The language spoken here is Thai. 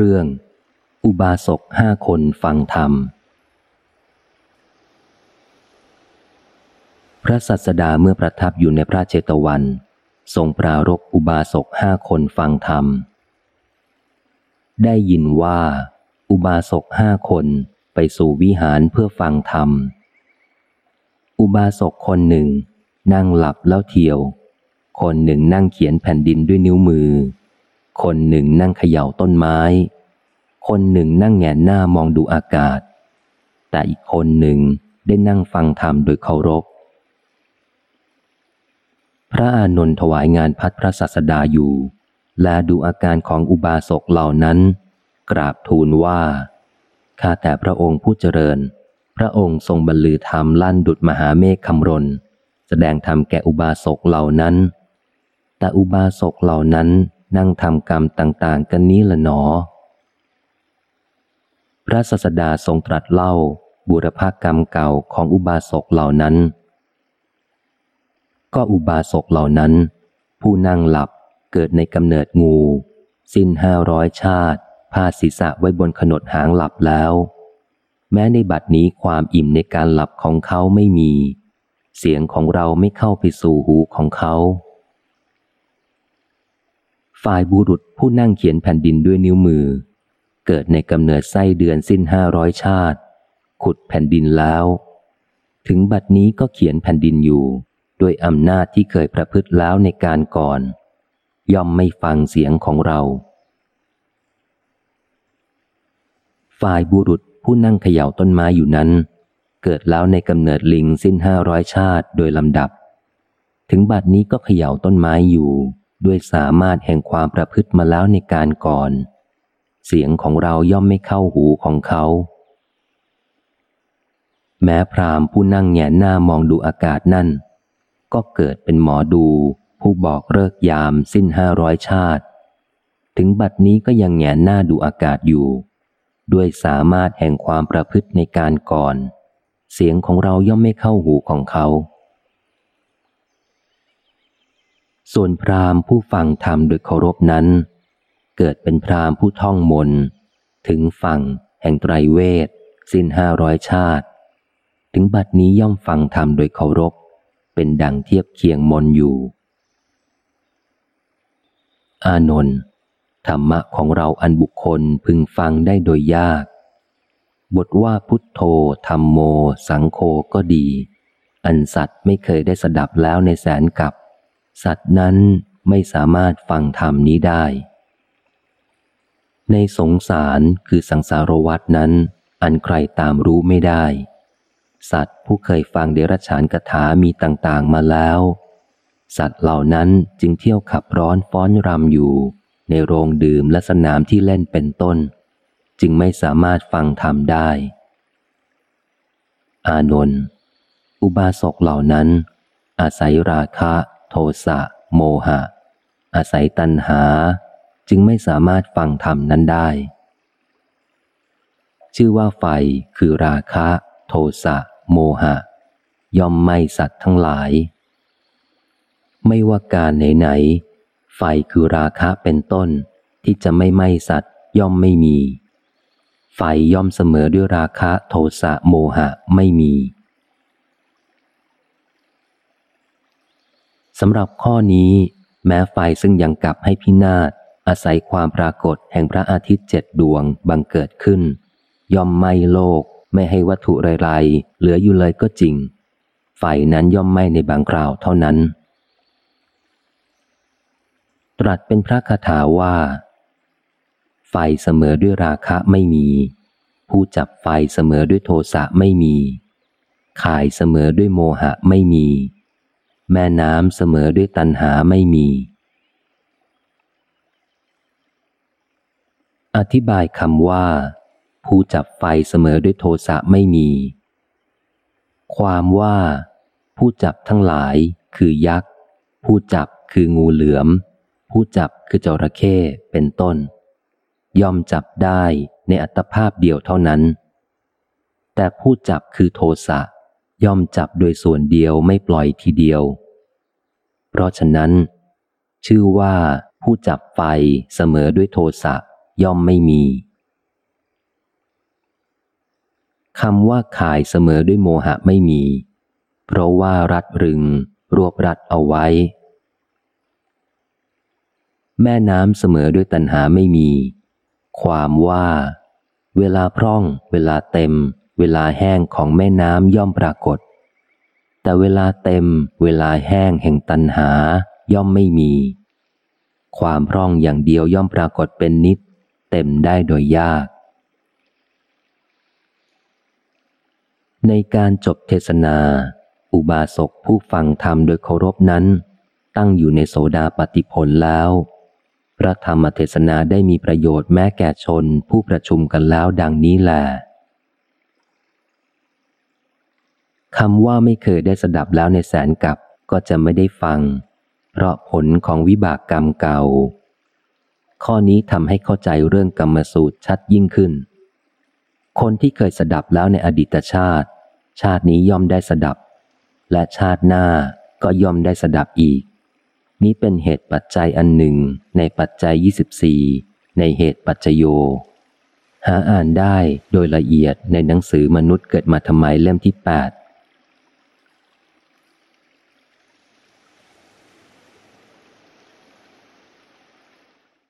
เรื่อง อุบาสกห้าคนฟังธรรม พระสัสดาเมื่อประทับอยู่ในพระเจตวัน ทรงปรารบอุบาสกห้าคนฟังธรรม ได้ยินว่า อุบาสกห้าคนไปสู่วิหารเพื่อฟังธรรม อุบาสกคนหนึ่ง นั่งหลับแล้วเที่ยว คนหนึ่งนั่งเขียนแผ่นดินด้วยนิ้วมือ คนหนึ่งนั่งเขย่าต้นไม้ คนหนึ่งนั่งแงนหน้ามองดูอากาศ แต่อีกคนหนึ่งได้นั่งฟังธรรมโดยเคารพ พระอานนท์ถวายงานพัดพระศาสดาอยู่ และดูอาการของอุบาสกเหล่านั้น กราบทูลว่า ข้าแต่พระองค์ผู้เจริญ พระองค์ทรงบรรลือธรรมลั่นดุดมหาเมฆคำรน แสดงธรรมแก่อุบาสกเหล่านั้น แต่อุบาสกเหล่านั้น นั่งทำกรรมต่างๆ กันนี้ละหนอ พระศาสดาทรงตรัสเล่าบุรพกรรมเก่าของอุบาสกเหล่านั้น ก็อุบาสกเหล่านั้น ผู้นั่งหลับเกิดในกำเนิดงู สิ้นห้าร้อยชาติพาศีรษะไว้บนขนดหางหลับแล้ว แม้ในบัดนี้ความอิ่มในการหลับของเขาไม่มี เสียงของเราไม่เข้าไปสู่หูของเขา ฝ่ายบุรุษผู้นั่งเขียนแผ่นดินด้วยนิ้วมือ เกิดในกำเนิดไส้เดือนสิ้นห้าร้อยชาติ ขุดแผ่นดินแล้ว ถึงบัดนี้ก็เขียนแผ่นดินอยู่ด้วยอำนาจที่เคยประพฤติแล้วในการก่อน ย่อมไม่ฟังเสียงของเรา ฝ่ายบุรุษผู้นั่งเขย่าต้นไม้อยู่นั้น เกิดแล้วในกำเนิดลิงสิ้นห้าร้อยชาติโดยลำดับ ถึงบัดนี้ก็เขย่าต้นไม้อยู่ ด้วยสามารถแห่งความประพฤติมาแล้วในการก่อน เสียงของเราย่อมไม่เข้าหูของเขา แม้พรามผู้นั่งแงนหน้ามองดูอากาศนั่น ก็เกิดเป็นหมอดู ผู้บอกเลิกยามสิ้นห้าร้อยชาติ ถึงบัดนี้ก็ยังแงนหน้าดูอากาศอยู่ ด้วยสามารถแห่งความประพฤติในการก่อน เสียงของเราย่อมไม่เข้าหูของเขา ส่วนพราหมณ์ผู้ฟังธรรมโดยเคารพนั้น เกิดเป็นพราหมณ์ผู้ท่องมน ถึงฝั่ง แห่งไตรเวท สิ้นห้าร้อยชาติ ถึงบัดนี้ย่อมฟังธรรมโดยเคารพ เป็นดังเทียบเคียงมนอยู่ อานนท์ธรรมะของเราอันบุคคลพึงฟังได้โดยยาก บทว่าพุทโธธรรมโม สังโฆก็ดี อันสัตว์ไม่เคยได้สดับแล้วในแสนกับ สัตว์นั้นไม่สามารถฟังธรรมนี้ได้ ในสงสารคือสังสารวัตนั้น อันใครตามรู้ไม่ได้ สัตว์ผู้เคยฟังเดรัจฉานกถามีต่างๆมาแล้ว สัตว์เหล่านั้นจึงเที่ยวขับร้อนฟ้อนรำอยู่ ในโรงดื่มและสนามที่เล่นเป็นต้น จึงไม่สามารถฟังธรรมได้ อานนท์อุบาสกเหล่านั้น อาศัยราคะ สะ โมหะ อาศัยตัณหา จึงไม่สามารถฟังธรรมนั้นได้ ชื่อว่าไฟคือราคะ โทสะ โมหะ ย่อมไม่สัตว์ทั้งหลาย ไม่ว่าการไหนๆไฟคือราคะเป็นต้น ที่จะไม่ไหม้สัตว์ย่อมไม่มี ไฟย่อมเสมอด้วยราคะ โทสะ โมหะไม่มี สำหรับข้อนี้แม้ไฟซึ่งยังกลับให้พินาศอาศัยความปรากฏแห่งพระอาทิตย์เจ็ดดวงบังเกิดขึ้น ย่อมไม่โลกไม่ให้วัตถุไรๆเหลืออยู่เลยก็จริง ไฟนั้นย่อมไม่ในบางคราวเท่านั้น ตรัสเป็นพระคาถาว่า ไฟเสมอด้วยราคะไม่มี ผู้จับไฟเสมอด้วยโทสะไม่มี ขายเสมอด้วยโมหะไม่มี แม่น้ำเสมอด้วยตันหาไม่มี อธิบายคำว่า ผู้จับไฟเสมอด้วยโทสะไม่มี ความว่า ผู้จับทั้งหลายคือยักษ์ ผู้จับคืองูเหลือม ผู้จับคือจระเข้เป็นต้น ย่อมจับได้ในอัตภาพเดียวเท่านั้น แต่ผู้จับคือโทสะ ย่อมจับโดยส่วนเดียวไม่ปล่อยทีเดียว เพราะฉะนั้น ชื่อว่าผู้จับไฟเสมอด้วยโทสะย่อมไม่มีคำว่าข่ายเสมอด้วยโมหะไม่มี เพราะว่ารัดรึง รวบรัดเอาไว้ แม่น้ำเสมอด้วยตัณหาไม่มี ความว่า เวลาพร่อง เวลาเต็ม เวลาแห้งของแม่น้ำย่อมปรากฏ แต่เวลาเต็มเวลาแห้งแห่งตัณหาย่อมไม่มี ความพร่องอย่างเดียวย่อมปรากฏเป็นนิด เต็มได้โดยยาก ในการจบเทศนา อุบาสกผู้ฟังธรรมโดยเคารพนั้น ตั้งอยู่ในโสดาปฏิผลแล้วพระธรรมเทศนาได้มีประโยชน์แม้แก่ชนผู้ประชุมกันแล้วดังนี้แหละ คำว่าไม่เคยได้สดับแล้วในแสนกับก็จะไม่ได้ฟัง เพราะผลของวิบากกรรมเก่า ข้อนี้ทำให้เข้าใจเรื่องกรรมสูตรชัดยิ่งขึ้น คนที่เคยสดับแล้วในอดีตชาติ ชาตินี้ย่อมได้สดับ และชาติหน้าก็ย่อมได้สดับอีก นี้เป็นเหตุปัจจัยอันหนึ่งในปัจจัย 24 ในเหตุปัจจโย หาอ่านได้โดยละเอียดในหนังสือมนุษย์เกิดมาทำไมเล่มที่ 8